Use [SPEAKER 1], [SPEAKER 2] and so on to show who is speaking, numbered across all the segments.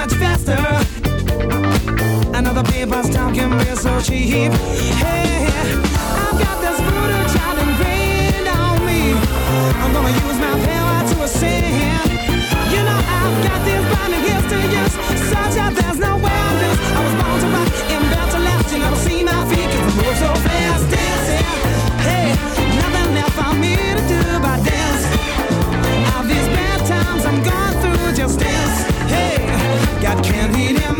[SPEAKER 1] much faster. Another paper's style can be so cheap. Hey, I've got this brutal child ingrained on me. I'm gonna use my power to ascend. You know I've got this blinding gifts to use, such that there's no way I was born to rock and built to last. You never see my feet 'cause I move so fast. I
[SPEAKER 2] can't beat him.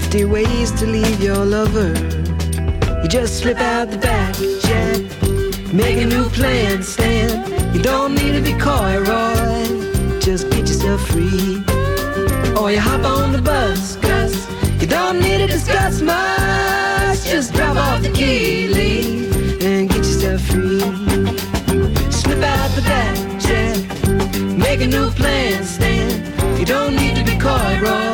[SPEAKER 2] 50 ways to leave your lover. You just slip out the back, Jack. Make a new plan, Stan. You don't need to be coy, Roy. Just get yourself free. Or you hop on the bus, Gus. You don't need to discuss much. Just drop off the key, leave, and get yourself free. Slip out the back, Jack. Make a new plan, Stan. You don't need to be coy, Roy.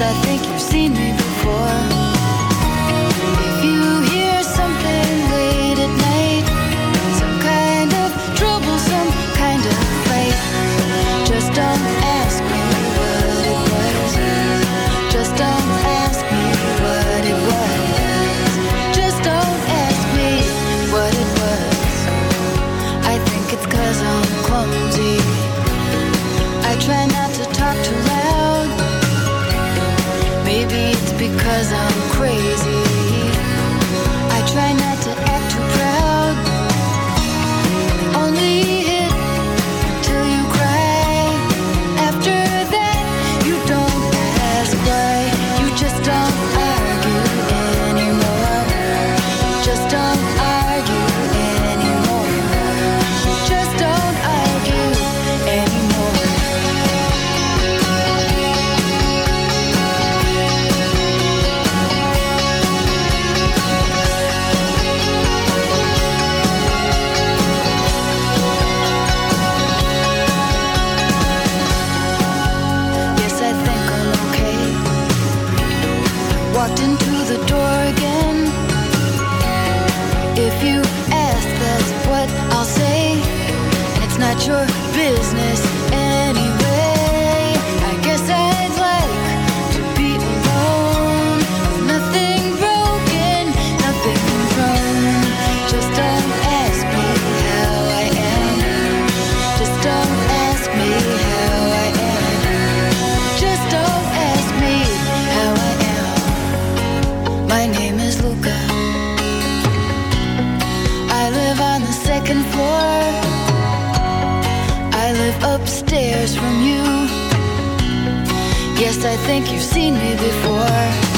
[SPEAKER 3] I think you've seen me because I'm crazy. Think you've seen me before.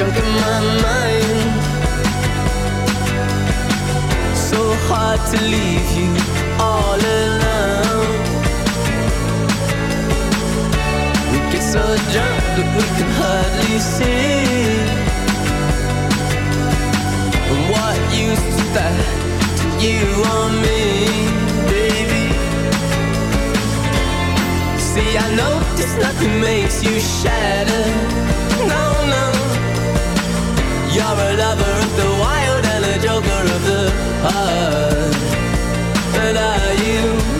[SPEAKER 4] junk in my mind. So hard to leave you all alone. We get so drunk that we can hardly see. And what use is that to you or me, baby? See, I notice nothing makes you shatter. No, no. You're a lover of the wild and a joker of the heart. But are you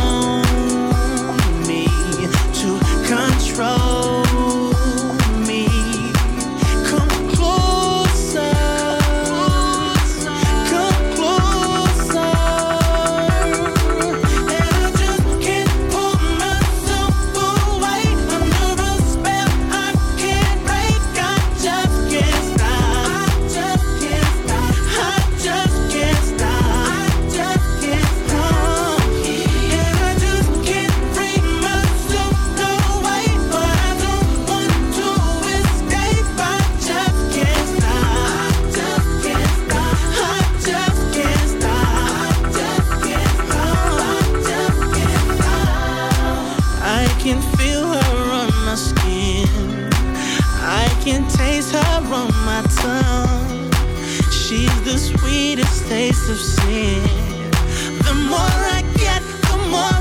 [SPEAKER 5] She's the sweetest taste of sin. The more I get, the more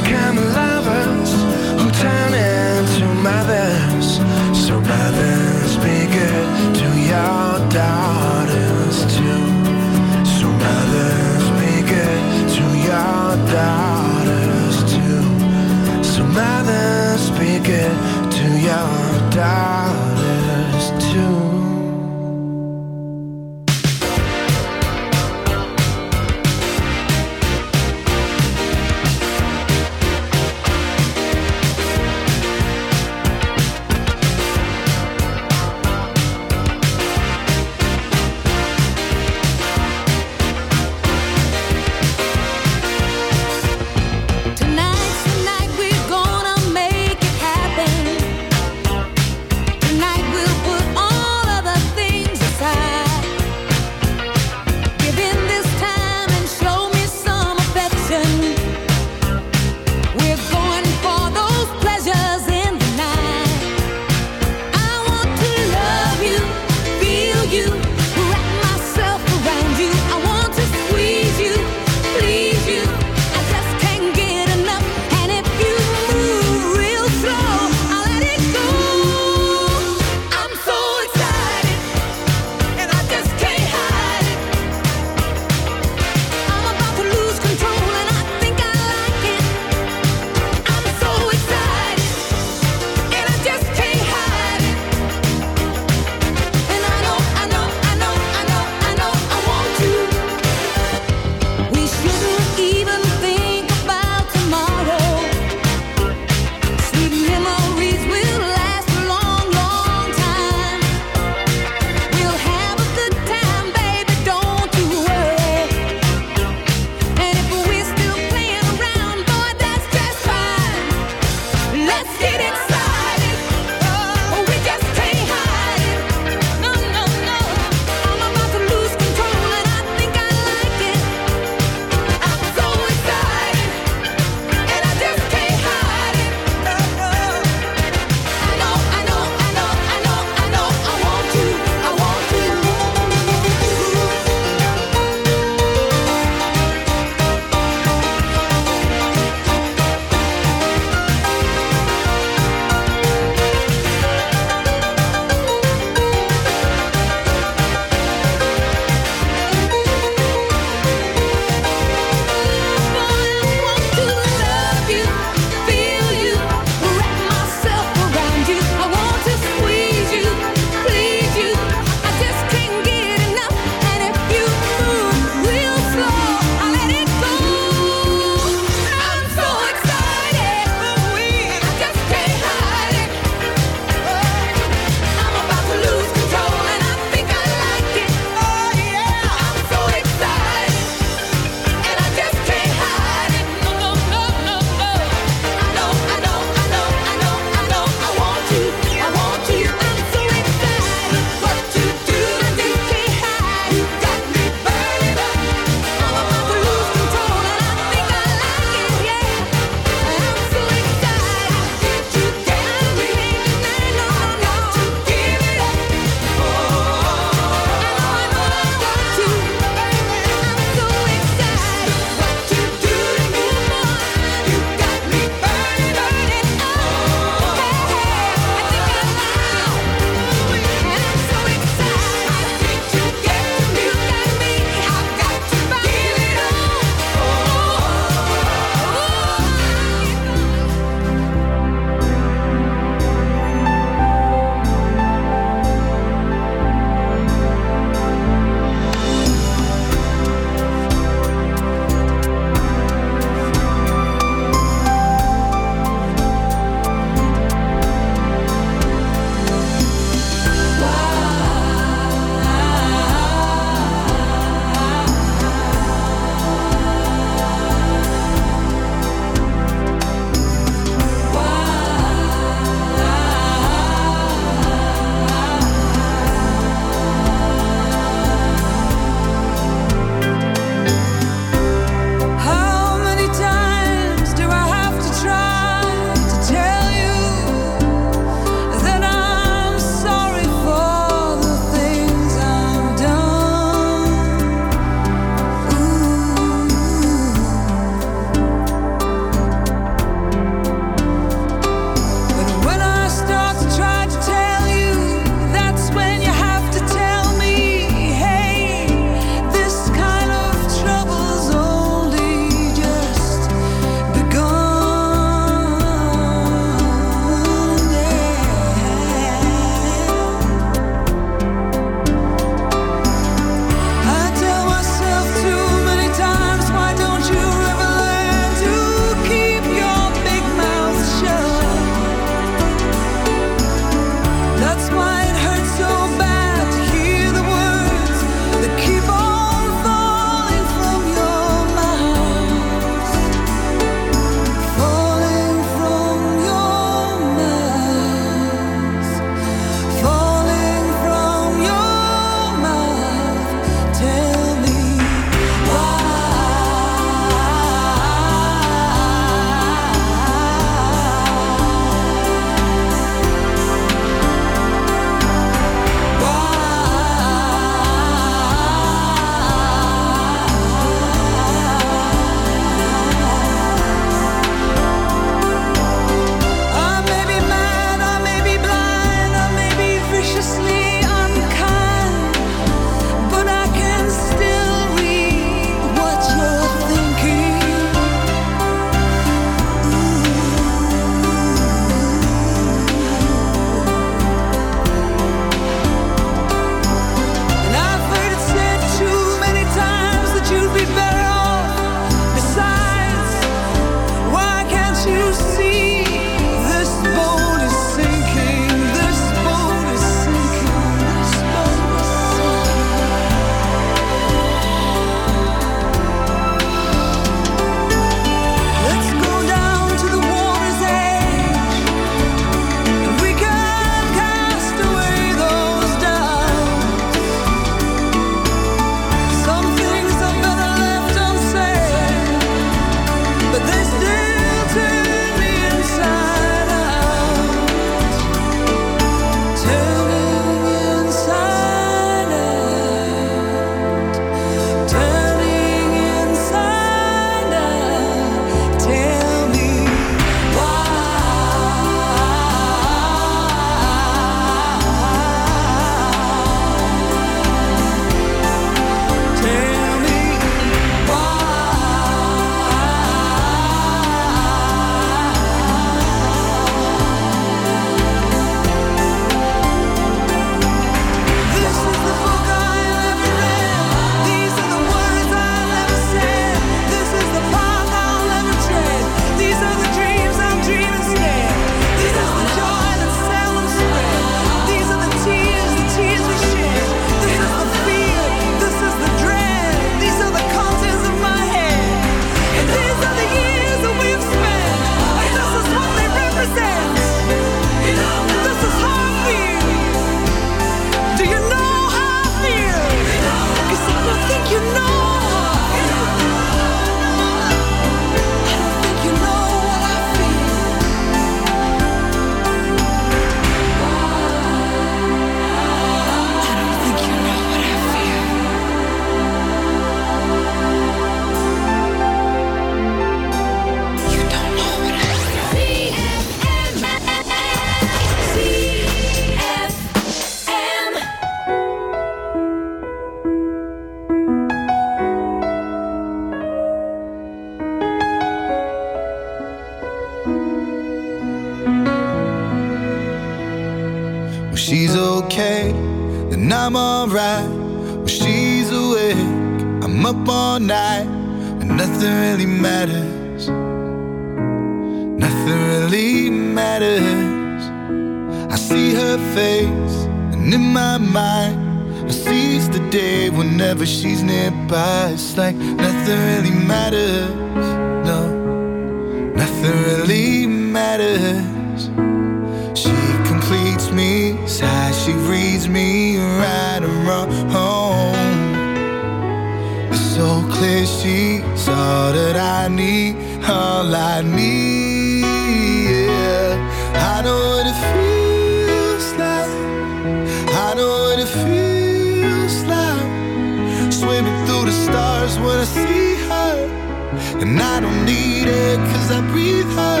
[SPEAKER 5] I
[SPEAKER 3] don't
[SPEAKER 6] need it cause I breathe her.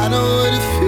[SPEAKER 6] I know what it feels